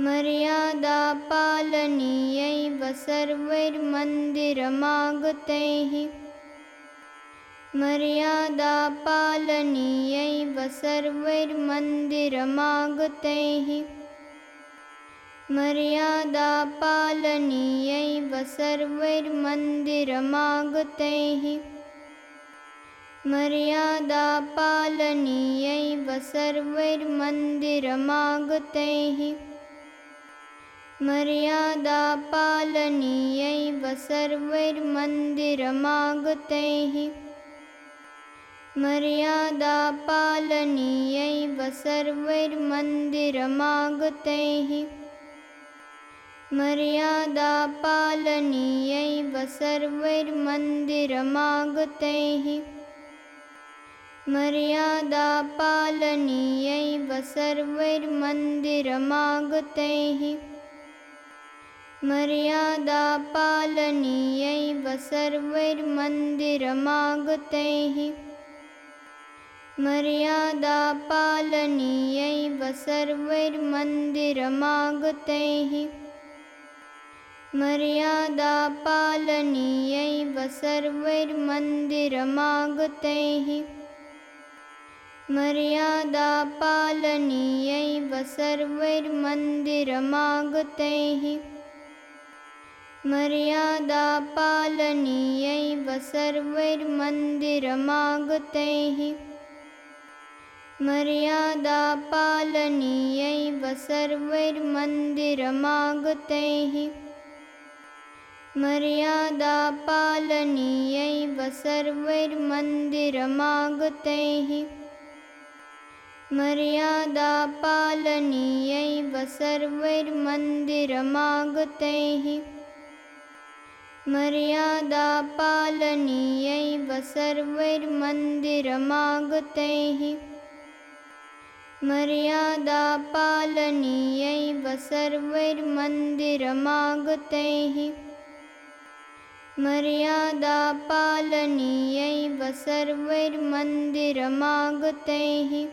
मर्यादापालनीयैव सर्वैर्मन्दिरमागतैः। मर्यादापालनीयैव सर्वैर्मन्दिरमागतैः। मर्यादापालनीयैव सर्वैर्मन्दिरमागतैः। मर्यादापालनीयैव सर्वैर्मन्दिरमागतैः मर्यादापालनीयैव सर्वैर्मन्दिरमागतैः। मर्यादापालनीयैव सर्वैर्मन्दिरमागतैः। मर्यादापालनीयैव सर्वैर्मन्दिरमागतैः। मर्यादापालनीयैव सर्वैर्मन्दिरमागतैः मर्यादापालनीयैव सर्वैर्मन्दिरमागतैः। मर्यादापालनीयैव सर्वैर्मन्दिरमागतैः। मर्यादापालनीयैव सर्वैर्मन्दिरमागतैः। मर्यादापालनीयैव सर्वैर्मन्दिरमागतैः मर्यादा पालनीयैव सर्वैर्मन्दिरमागतैः। मर्यादा पालनीयैव सर्वैर्मन्दिरमागतैः। मर्यादा पालनीयैव सर्वैर्मन्दिरमागतैः। मर्यादा पालनीयैव सर्वैर्मन्दिरमागतैः। मन्दरमागतेह मर्यादापालनीयैव सर्वैर्मन्दिरमागतैः। मर्यादापालनीयैव सर्वैर्मन्दिरमागतैः। मर्यादापालनीयैव सर्वैर्मन्दिरमागतैः।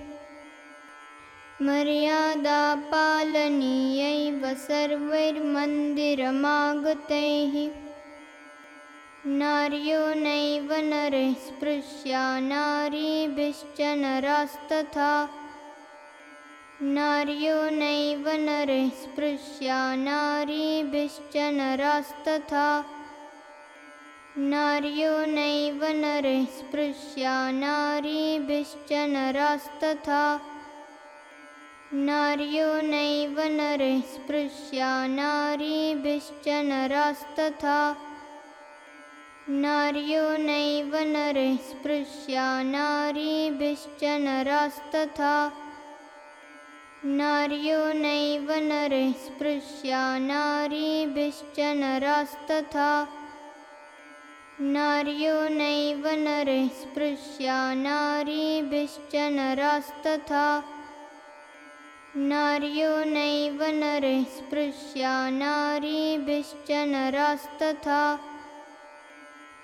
मर्यादापालनीयैव सर्वैर्मन्दिरमागतैः नार्यो नैव नरः स्पृश्या नारीभिश्च नरास्तथा। नार्यो नैव नरः स्पृश्या नारीभिश्च नरास्तथा। नार्यो नैव नरः स्पृश्या नारीभिश्च नरास्तथा। नार्यो नैव नरः स्पृश्या नारीभिश्च नरास्तथा नार्यो नैव नरः स्पृश्या नारीभिश्च नरास्तथा। नार्यो नैव नरः स्पृश्या नारीभिश्च नरास्तथा। नार्यो नैव नरः स्पृश्या नारीभिश्च नरास्तथा। नार्यो नैव नरः स्पृश्या नारीभिश्च नरास्तथा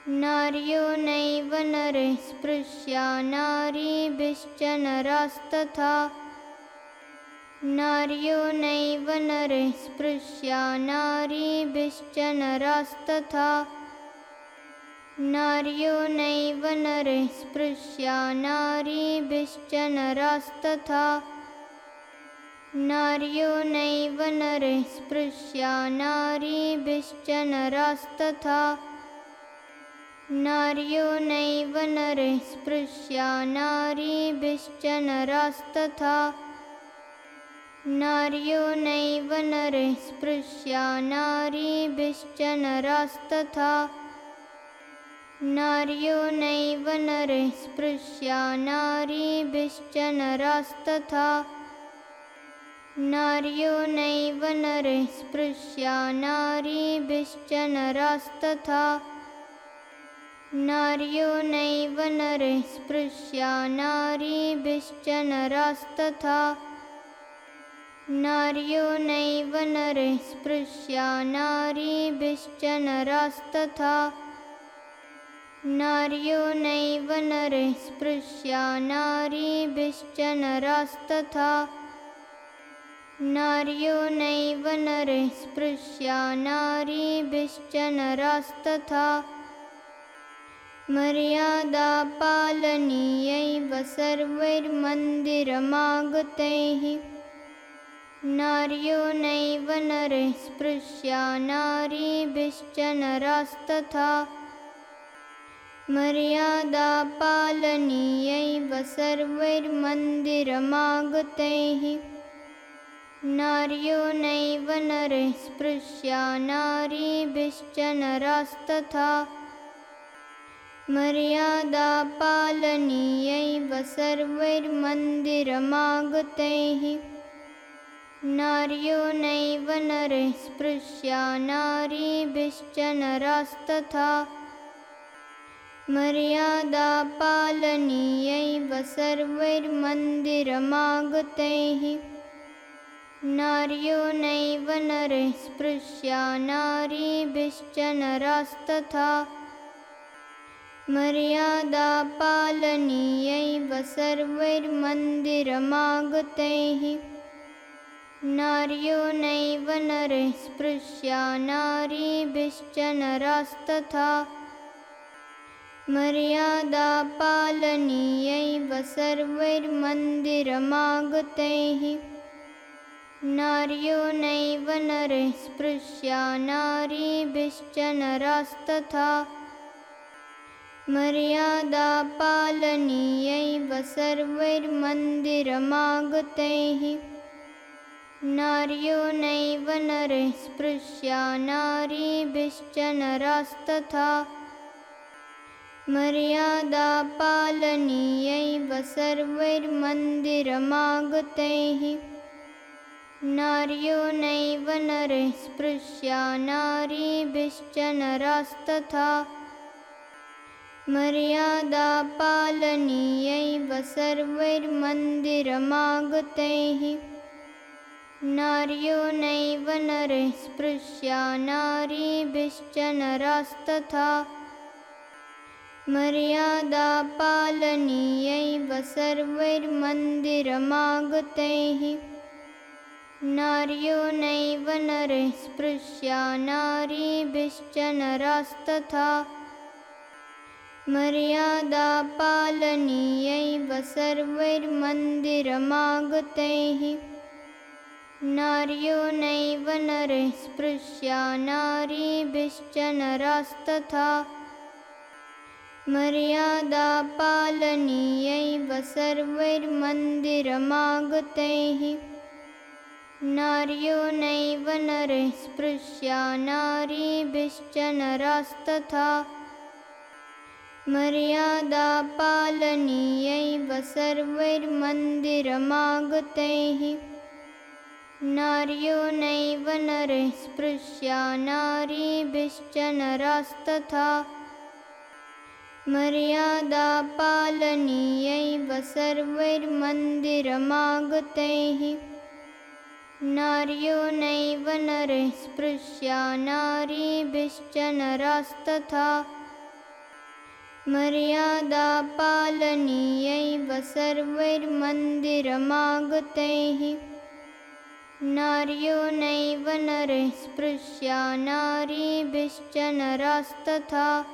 नार्यो नैव नरः स्पृश्या नारीभिश्च नरास्तथा। नार्यो नैव नरः स्पृश्या नारीभिश्च नरास्तथा। नार्यो नैव नरः स्पृश्या नारीभिश्च नरास्तथा। नार्यो नैव नरः स्पृश्या नारीभिश्च नरास्तथा नार्यो नैव नरः स्पृश्या नारीभिश्च नरास्तथा। नार्यो नैव नरः स्पृश्या नारीभिश्च नरास्तथा। नार्यो नैव नरः स्पृश्या नारीभिश्च नरास्तथा। नार्यो नैव नरः स्पृश्या नारीभिश्च नरास्तथा नार्यो नैव नरः स्पृश्या नारीभिश्च नरास्तथा। नार्यो नैव नरः स्पृश्या नारीभिश्च नरास्तथा। नार्यो नैव नरः स्पृश्या नारीभिश्च नरास्तथा। नार्यो नैव नरैः स्पृश्या नारीभिश्च नरास्तथा मर्यादा सर्वैर्मन्दिरमागतैः। नार्यो नैव नरैः स्पृश्या नारीभिश्च नरास्तथा। मर्यादा पालनीयैव सर्वैर्मन्दिरमागतैः। नार्यो नैव नरैः स्पृश्या नारीभिश्च नरास्तथा मर्यादा पालनीयैव सर्वैर्मन्दिरमागतैः। नार्यो नैव नरैः स्पृश्या नारीभिश्च नरास्तथा। मर्यादा पालनीयैव सर्वैर्मन्दिरमागतैः। नार्यो नैव नरैः स्पृश्या नारीभिश्च नरास्तथा मर्यादा पालनीयैव सर्वैर्मन्दिरमागतैः। नार्यो नैव नरैः स्पृश्या नारीभिश्च नरास्तथा। मर्यादा पालनीयैव सर्वैर्मन्दिरमागतैः। नार्यो नैव नरैः स्पृश्या नारीभिश्च नरास्तथा मर्यादा पालनीयैव सर्वैर्मन्दिरमागतैः। नार्यो नैव नरैः स्पृश्या नारीभिश्च नरास्तथा। मर्यादा पालनीयैव सर्वैर्मन्दिरमागतैः। नार्यो नैव नरैः स्पृश्या नारीभिश्च नरास्तथा मर्यादा पालनीयैव सर्वैर्मन्दिरमागतैः। नार्यो नैव नरैः स्पृश्या नारीभिश्च नरास्तथा। मर्यादा पालनीयैव सर्वैर्मन्दिरमागतैः। नार्यो नैव नरैः स्पृश्या नारीभिश्च नरास्तथा मर्यादा पालनीयैव सर्वैर्मन्दिरमागतैः। नार्यो नैव नरैः स्पृश्या नारीभिश्च नरास्तथा। मर्यादा पालनीयैव सर्वैर्मन्दिरमागतैः। नार्यो नैव नरैः स्पृश्या नारीभिश्च नरास्तथा मर्यादा पालनीयैव सर्वैर्मन्दिरमागतैः। नार्यो नैव स्पृश्या नारीभिश्च नरास्तथा। मर्यादा पालनीयैव सर्वैर्मन्दिरमागतैः। नार्यो नैव नरैः स्पृश्या नारीभिश्च नरास्तथा मर्यादा पालनीयैव सर्वैर्मन्दिरमागतैः। नार्यो नैव नरैः स्पृश्या नारीभिश्च नरास्तथा